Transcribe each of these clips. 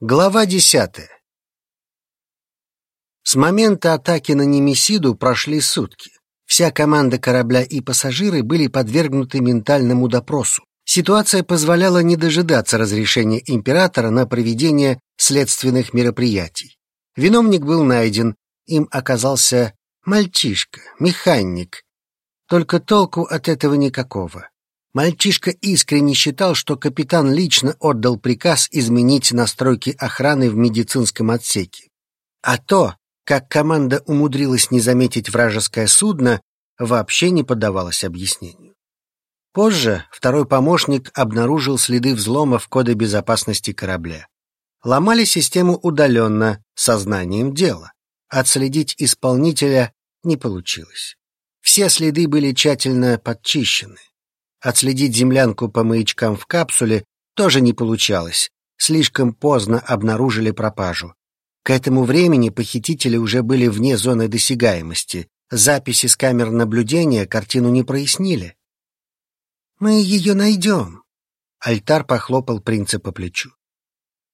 Глава десятая. С момента атаки на Немесиду прошли сутки. Вся команда корабля и пассажиры были подвергнуты ментальному допросу. Ситуация позволяла не дожидаться разрешения императора на проведение следственных мероприятий. Виновник был найден, им оказался мальчишка, механик. Только толку от этого никакого. Мальчишка искренне считал, что капитан лично отдал приказ изменить настройки охраны в медицинском отсеке. А то, как команда умудрилась не заметить вражеское судно, вообще не поддавалось объяснению. Позже второй помощник обнаружил следы взлома в коде безопасности корабля. Ломали систему удаленно, сознанием дела. Отследить исполнителя не получилось. Все следы были тщательно подчищены. Отследить землянку по маячкам в капсуле тоже не получалось. Слишком поздно обнаружили пропажу. К этому времени похитители уже были вне зоны досягаемости. Записи с камер наблюдения картину не прояснили. «Мы ее найдем», — Альтар похлопал принца по плечу.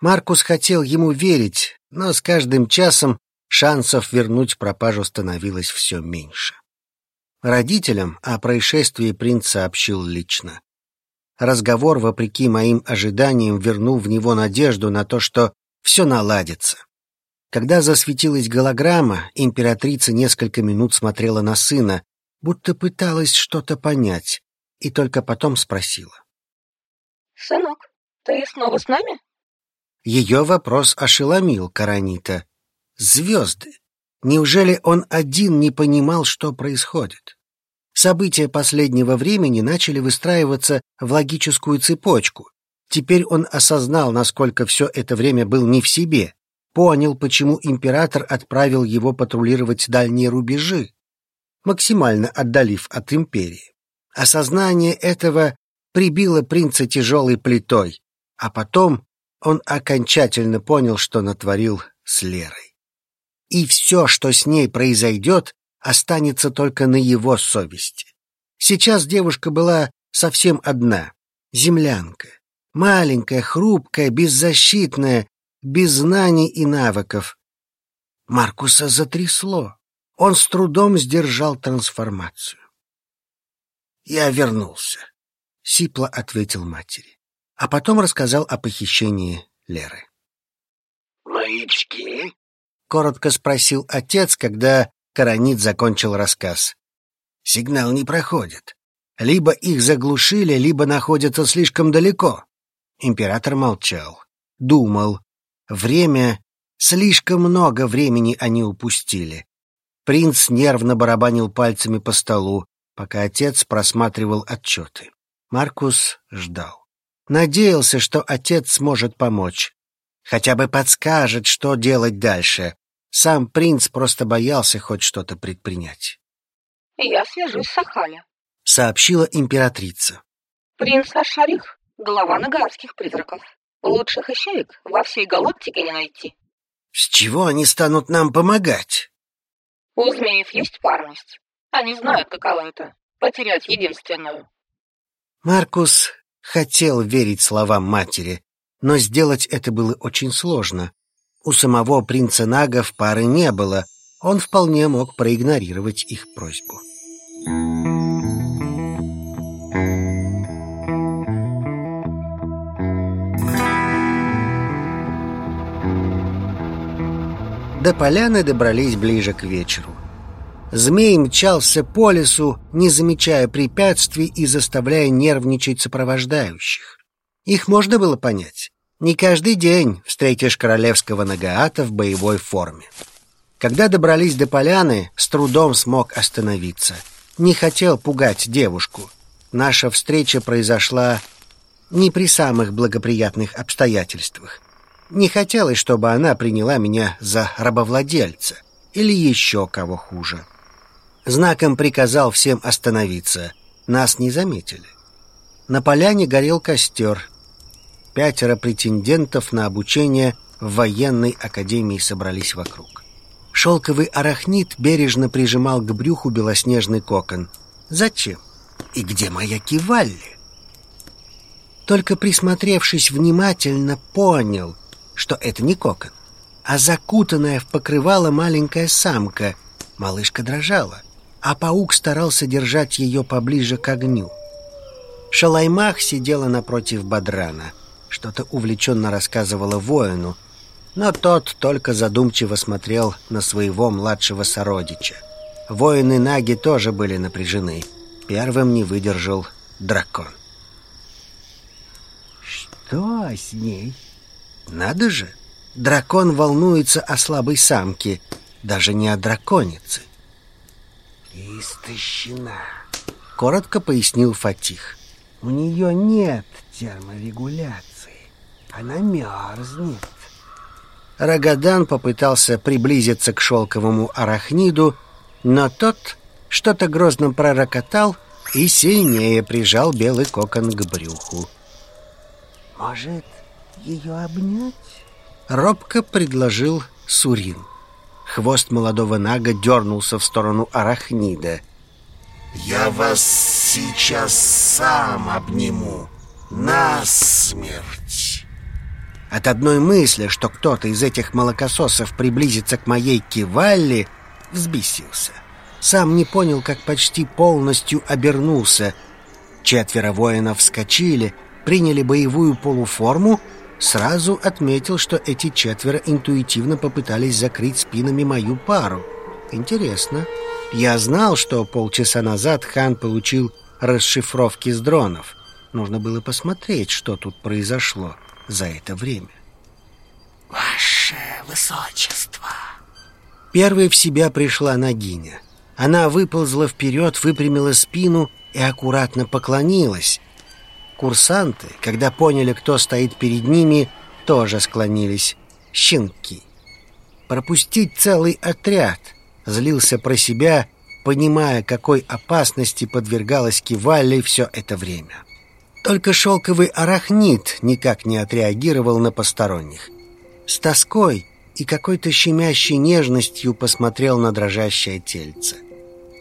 Маркус хотел ему верить, но с каждым часом шансов вернуть пропажу становилось все меньше. Родителям о происшествии принц сообщил лично. Разговор, вопреки моим ожиданиям, вернул в него надежду на то, что все наладится. Когда засветилась голограмма, императрица несколько минут смотрела на сына, будто пыталась что-то понять, и только потом спросила. «Сынок, ты снова с нами?» Ее вопрос ошеломил Каранита. «Звезды! Неужели он один не понимал, что происходит? События последнего времени начали выстраиваться в логическую цепочку. Теперь он осознал, насколько все это время был не в себе, понял, почему император отправил его патрулировать дальние рубежи, максимально отдалив от империи. Осознание этого прибило принца тяжелой плитой, а потом он окончательно понял, что натворил с Лерой и все, что с ней произойдет, останется только на его совести. Сейчас девушка была совсем одна, землянка, маленькая, хрупкая, беззащитная, без знаний и навыков. Маркуса затрясло. Он с трудом сдержал трансформацию. «Я вернулся», — сипло ответил матери, а потом рассказал о похищении Леры. «Маячки?» Коротко спросил отец, когда Каранит закончил рассказ. Сигнал не проходит. Либо их заглушили, либо находятся слишком далеко. Император молчал, думал. Время, слишком много времени они упустили. Принц нервно барабанил пальцами по столу, пока отец просматривал отчеты. Маркус ждал. Надеялся, что отец сможет помочь. Хотя бы подскажет, что делать дальше. Сам принц просто боялся хоть что-то предпринять. «Я свяжусь с Ахаля», — сообщила императрица. «Принц Ашарих, глава нагарских призраков. Лучших ищеек во всей галактике не найти». «С чего они станут нам помогать?» «У змеев есть парность. Они знают, каково это — потерять единственную». Маркус хотел верить словам матери, но сделать это было очень сложно. У самого принца Нагов пары не было, он вполне мог проигнорировать их просьбу. До поляны добрались ближе к вечеру. Змей мчался по лесу, не замечая препятствий и заставляя нервничать сопровождающих. Их можно было понять. Не каждый день встретишь королевского нагаата в боевой форме. Когда добрались до поляны, с трудом смог остановиться. Не хотел пугать девушку. Наша встреча произошла не при самых благоприятных обстоятельствах. Не хотелось, чтобы она приняла меня за рабовладельца или еще кого хуже. Знаком приказал всем остановиться. Нас не заметили. На поляне горел костер, Пятеро претендентов на обучение в военной академии собрались вокруг. Шелковый арахнит бережно прижимал к брюху белоснежный кокон. Зачем? И где моя кивалли? Только присмотревшись внимательно, понял. что это не кокон, а закутанная в покрывало маленькая самка. Малышка дрожала, а паук старался держать ее поближе к огню. Шалаймах сидела напротив Бадрана, что-то увлеченно рассказывала воину, но тот только задумчиво смотрел на своего младшего сородича. Воины Наги тоже были напряжены. Первым не выдержал дракон. «Что с ней?» «Надо же! Дракон волнуется о слабой самке, даже не о драконице». «Истощена», — коротко пояснил Фатих. «У нее нет терморегуляции. Она мерзнет». Рагадан попытался приблизиться к шелковому арахниду, но тот что-то грозно пророкотал и сильнее прижал белый кокон к брюху. «Может, ее обнять?» — робко предложил Сурин. Хвост молодого нага дернулся в сторону арахнида. «Я вас сейчас сам обниму. На смерть!» От одной мысли, что кто-то из этих молокососов приблизится к моей кивалле, взбесился. Сам не понял, как почти полностью обернулся. Четверо воинов вскочили, приняли боевую полуформу, сразу отметил, что эти четверо интуитивно попытались закрыть спинами мою пару. Интересно. Я знал, что полчаса назад хан получил расшифровки с дронов. Нужно было посмотреть, что тут произошло за это время. «Ваше высочество!» Первой в себя пришла Нагиня. Она выползла вперед, выпрямила спину и аккуратно поклонилась. Курсанты, когда поняли, кто стоит перед ними, тоже склонились. Щенки. Пропустить целый отряд. Злился про себя, понимая, какой опасности подвергалась Кивалли все это время. Только шелковый арахнит никак не отреагировал на посторонних. С тоской и какой-то щемящей нежностью посмотрел на дрожащее тельце.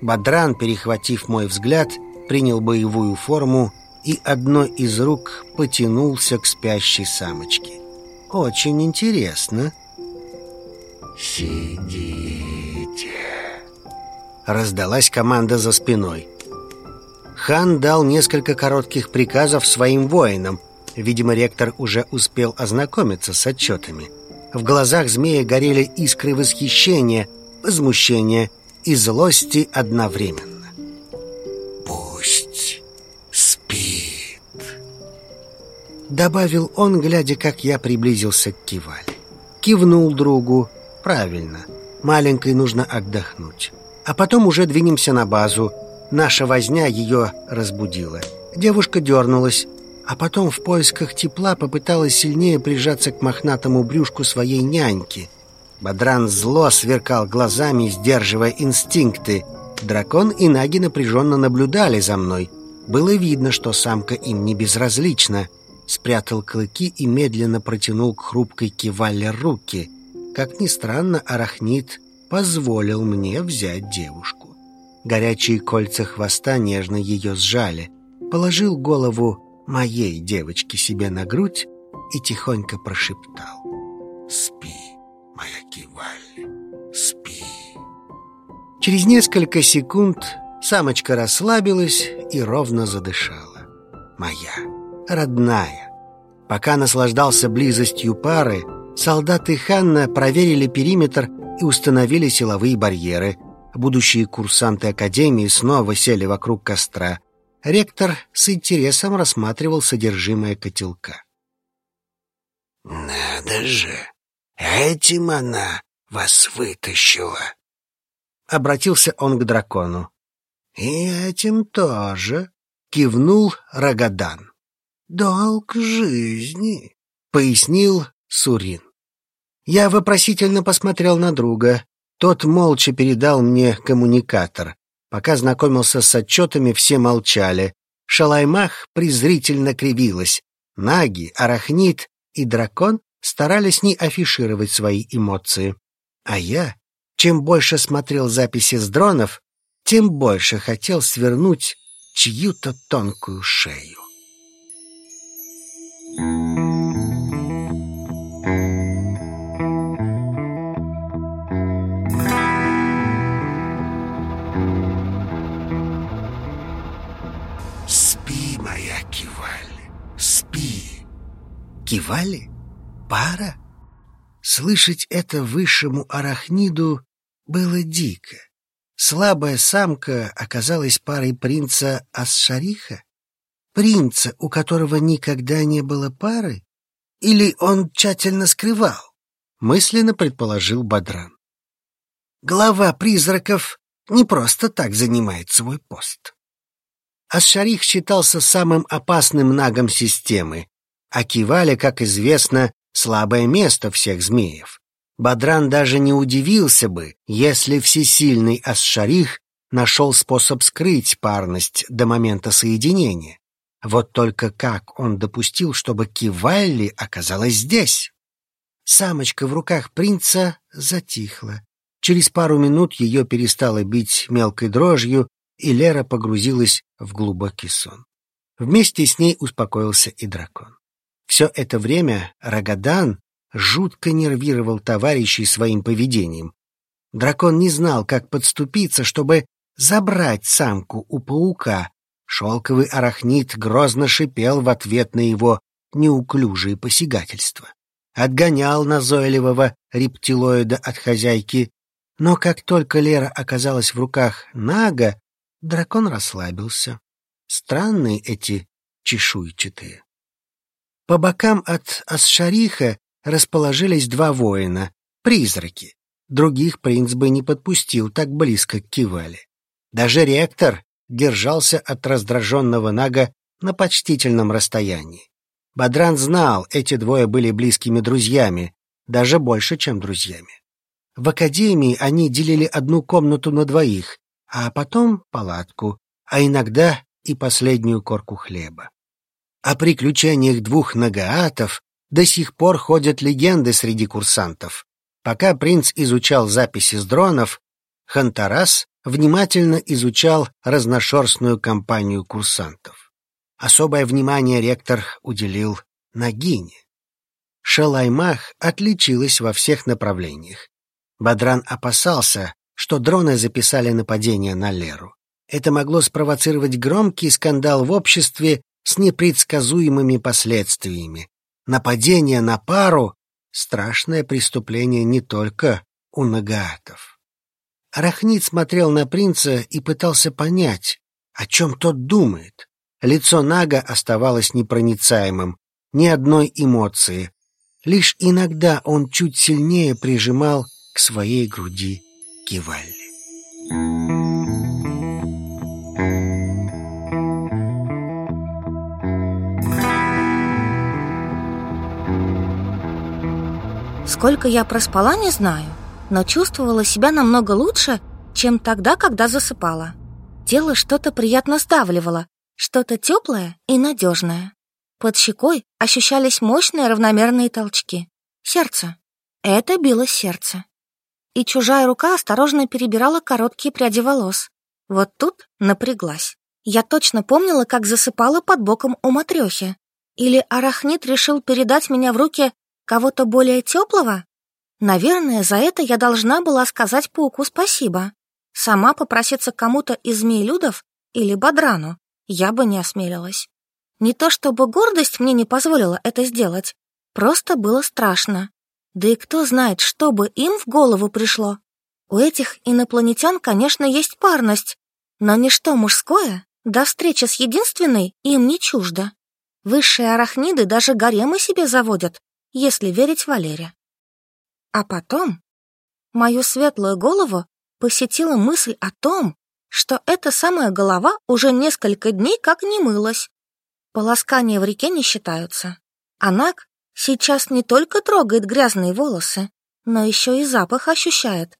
Бадран, перехватив мой взгляд, принял боевую форму и одной из рук потянулся к спящей самочке. Очень интересно. «Сидите!» Раздалась команда за спиной. Хан дал несколько коротких приказов своим воинам. Видимо, ректор уже успел ознакомиться с отчетами. В глазах змея горели искры восхищения, возмущения и злости одновременно. «Пусть спит», — добавил он, глядя, как я приблизился к Кивале. Кивнул другу. «Правильно, маленькой нужно отдохнуть. А потом уже двинемся на базу. Наша возня ее разбудила. Девушка дернулась, а потом в поисках тепла попыталась сильнее прижаться к мохнатому брюшку своей няньки. Бадран зло сверкал глазами, сдерживая инстинкты. Дракон и Наги напряженно наблюдали за мной. Было видно, что самка им не безразлична. Спрятал клыки и медленно протянул к хрупкой кивале руки. Как ни странно, арахнит позволил мне взять девушку. Горячие кольца хвоста нежно ее сжали. Положил голову моей девочке себе на грудь и тихонько прошептал. «Спи, моя Киваль, спи». Через несколько секунд самочка расслабилась и ровно задышала. Моя, родная. Пока наслаждался близостью пары, солдаты Ханна проверили периметр и установили силовые барьеры. Будущие курсанты Академии снова сели вокруг костра – Ректор с интересом рассматривал содержимое котелка. «Надо же! Этим она вас вытащила!» Обратился он к дракону. «И этим тоже!» — кивнул Рагадан. «Долг жизни!» — пояснил Сурин. Я вопросительно посмотрел на друга. Тот молча передал мне коммуникатор. Пока знакомился с отчетами, все молчали. Шалаймах презрительно кривилась. Наги, Арахнит и Дракон старались не афишировать свои эмоции. А я, чем больше смотрел записи с дронов, тем больше хотел свернуть чью-то тонкую шею. Thank. Кивали? Пара? Слышать это высшему арахниду было дико. Слабая самка оказалась парой принца Асшариха? Принца, у которого никогда не было пары? Или он тщательно скрывал? Мысленно предположил Бадран. Глава призраков не просто так занимает свой пост. Асшарих считался самым опасным нагом системы, а Киваля, как известно, слабое место всех змеев. Бадран даже не удивился бы, если всесильный Асшарих нашел способ скрыть парность до момента соединения. Вот только как он допустил, чтобы Кивалли оказалась здесь? Самочка в руках принца затихла. Через пару минут ее перестало бить мелкой дрожью, и Лера погрузилась в глубокий сон. Вместе с ней успокоился и дракон. Все это время Рагадан жутко нервировал товарищей своим поведением. Дракон не знал, как подступиться, чтобы забрать самку у паука. Шелковый арахнит грозно шипел в ответ на его неуклюжие посягательства. Отгонял назойливого рептилоида от хозяйки. Но как только Лера оказалась в руках Нага, дракон расслабился. Странные эти чешуйчатые. По бокам от Асшариха расположились два воина, призраки. Других принц бы не подпустил так близко к Кивале. Даже ректор держался от раздраженного Нага на почтительном расстоянии. Бадран знал, эти двое были близкими друзьями, даже больше, чем друзьями. В академии они делили одну комнату на двоих, а потом палатку, а иногда и последнюю корку хлеба. О приключениях двух нагаатов до сих пор ходят легенды среди курсантов. Пока принц изучал записи с дронов, Хантарас внимательно изучал разношерстную компанию курсантов. Особое внимание ректор уделил Нагине. Шалаймах отличилась во всех направлениях. Бадран опасался, что дроны записали нападение на Леру. Это могло спровоцировать громкий скандал в обществе с непредсказуемыми последствиями, Нападение на пару — страшное преступление не только у нагаатов. Арахнит смотрел на принца и пытался понять, о чем тот думает. Лицо Нага оставалось непроницаемым, ни одной эмоции. Лишь иногда он чуть сильнее прижимал к своей груди Кивалли. Сколько я проспала, не знаю, но чувствовала себя намного лучше, чем тогда, когда засыпала. Тело что-то приятно сдавливало, что-то теплое и надежное. Под щекой ощущались мощные равномерные толчки. Сердце. Это билось сердце. И чужая рука осторожно перебирала короткие пряди волос. Вот тут напряглась. Я точно помнила, как засыпала под боком у матрёхи. Или арахнит решил передать меня в руки Кого-то более теплого? Наверное, за это я должна была сказать пауку спасибо. Сама попроситься кому-то из змеелюдов или Бадрану я бы не осмелилась. Не то чтобы гордость мне не позволила это сделать, просто было страшно. Да и кто знает, что бы им в голову пришло. У этих инопланетян, конечно, есть парность, но ничто мужское до встречи с единственной им не чуждо. Высшие арахниды даже гаремы себе заводят, если верить Валере. А потом мою светлую голову посетила мысль о том, что эта самая голова уже несколько дней как не мылась. Полоскания в реке не считаются. А Наг сейчас не только трогает грязные волосы, но еще и запах ощущает.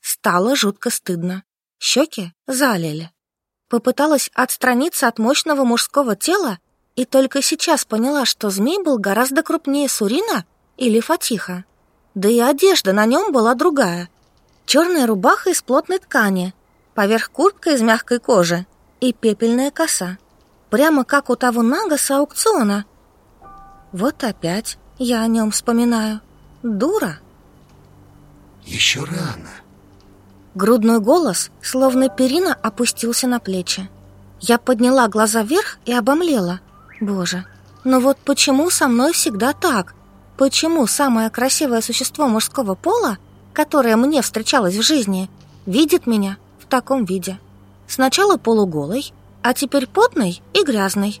Стало жутко стыдно. Щеки залили. Попыталась отстраниться от мощного мужского тела и только сейчас поняла, что змей был гораздо крупнее Сурина или Фатиха. Да и одежда на нем была другая. Черная рубаха из плотной ткани, поверх куртка из мягкой кожи и пепельная коса. Прямо как у того нага с аукциона. Вот опять я о нем вспоминаю. Дура. Еще рано. Грудной голос, словно перина, опустился на плечи. Я подняла глаза вверх и обомлела. Боже, Но вот почему со мной всегда так? Почему самое красивое существо мужского пола, которое мне встречалось в жизни, видит меня в таком виде? Сначала полуголой, а теперь потной и грязной.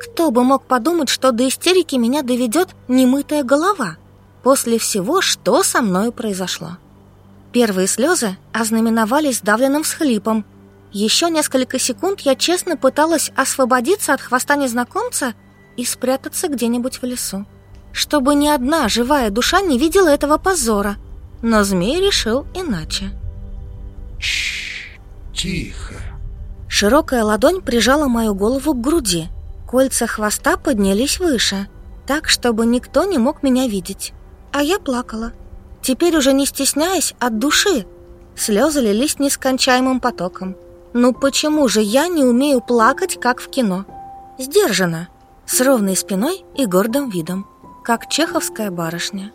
Кто бы мог подумать, что до истерики меня доведет немытая голова после всего, что со мною произошло. Первые слезы ознаменовались давленным всхлипом. Еще несколько секунд я честно пыталась освободиться от хвоста незнакомца и спрятаться где-нибудь в лесу, чтобы ни одна живая душа не видела этого позора. Но змей решил иначе. Шш, тихо. Широкая ладонь прижала мою голову к груди. Кольца хвоста поднялись выше, так, чтобы никто не мог меня видеть. А я плакала. Теперь уже не стесняясь от души. Слезы лились нескончаемым потоком. Ну почему же я не умею плакать, как в кино? Сдержанно, с ровной спиной и гордым видом, как чеховская барышня.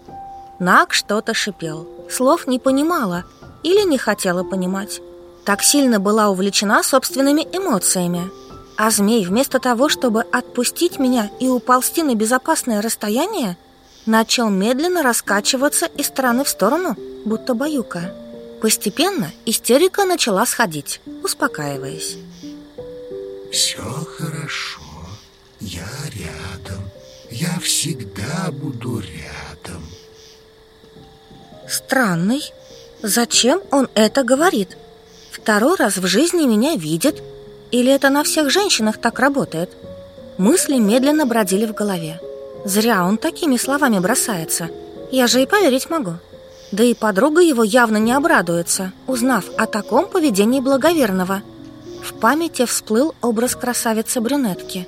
Нак что-то шипел, слов не понимала или не хотела понимать. Так сильно была увлечена собственными эмоциями. А змей вместо того, чтобы отпустить меня и уползти на безопасное расстояние, начал медленно раскачиваться из стороны в сторону, будто баюка. Постепенно истерика начала сходить, успокаиваясь. Все хорошо, я рядом, я всегда буду рядом. Странный. Зачем он это говорит? Второй раз в жизни меня видит? Или это на всех женщинах так работает? Мысли медленно бродили в голове. Зря он такими словами бросается. Я же и поверить могу. Да и подруга его явно не обрадуется, узнав о таком поведении благоверного. В памяти всплыл образ красавицы-брюнетки.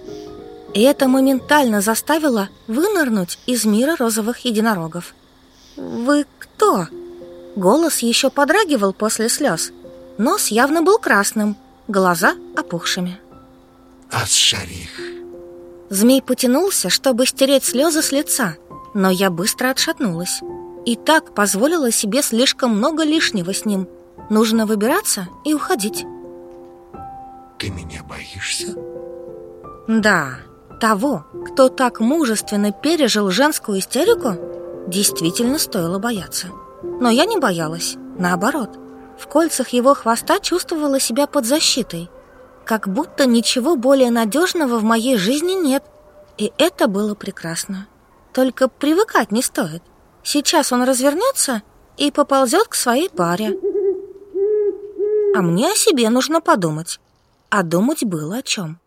И это моментально заставило вынырнуть из мира розовых единорогов. «Вы кто?» Голос еще подрагивал после слез. Нос явно был красным, глаза опухшими. Ас-Шарих. Змей потянулся, чтобы стереть слезы с лица, но я быстро отшатнулась. И так позволила себе слишком много лишнего с ним. Нужно выбираться и уходить. Ты меня боишься? Да, того, кто так мужественно пережил женскую истерику, действительно стоило бояться. Но я не боялась, наоборот. В кольцах его хвоста чувствовала себя под защитой – как будто ничего более надежного в моей жизни нет. И это было прекрасно. Только привыкать не стоит. Сейчас он развернется и поползет к своей паре. А мне о себе нужно подумать. А думать было о чем.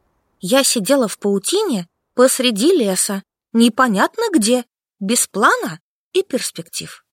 Я сидела в паутине посреди леса, непонятно где, без плана и перспектив.